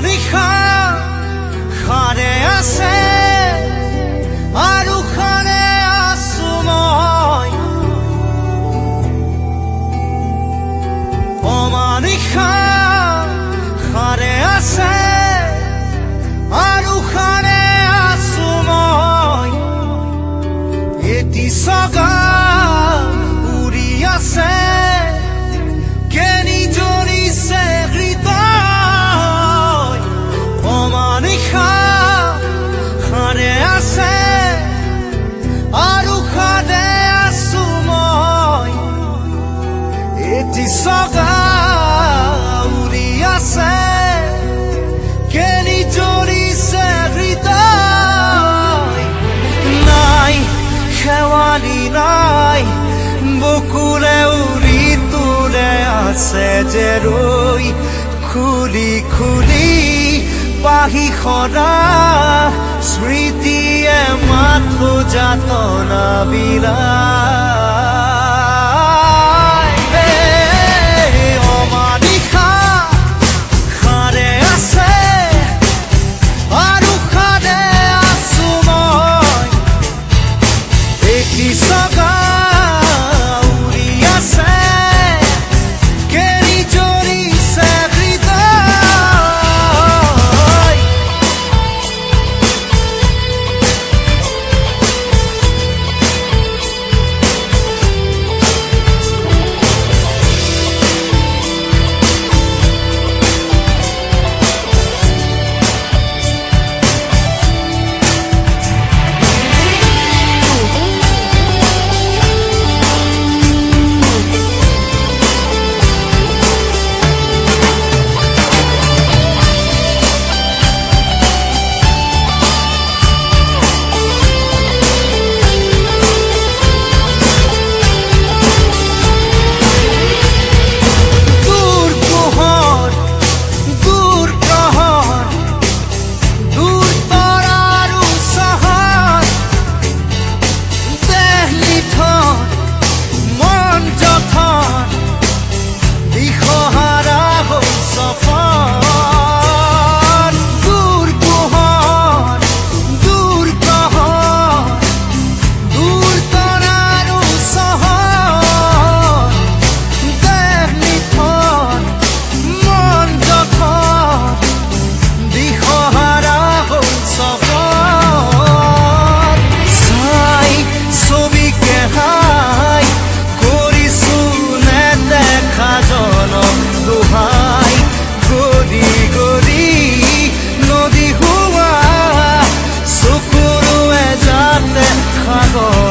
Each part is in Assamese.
νύχα χαρέασαι αλλού χαρέασαι όμα νύχα χαρέασαι αλλού χαρέασαι γιατί σ' αγαπούριασαι বেজেরই খুলি খুলি পাহি সদা স্মৃতিয়ে মাথু জাতনা বিলা। Chicago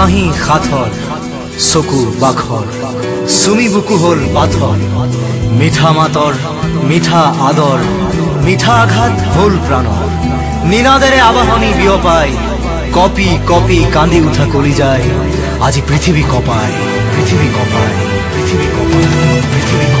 হাঁহি সাথৰ চকু বাখর, সুমি বুকু হ'ল পাথর, মিঠা মাতৰ মিঠা আদৰ মিঠা আঘাত হ'ল প্ৰাণৰ নিনাদেৰে আবাহনী বিয়পায় কপি কপি কান্দি উঠা কলি যায়। আজি পৃথিৱী কপায় পৃথিৱী কপায় পৃথিৱী কপায় পৃথিৱী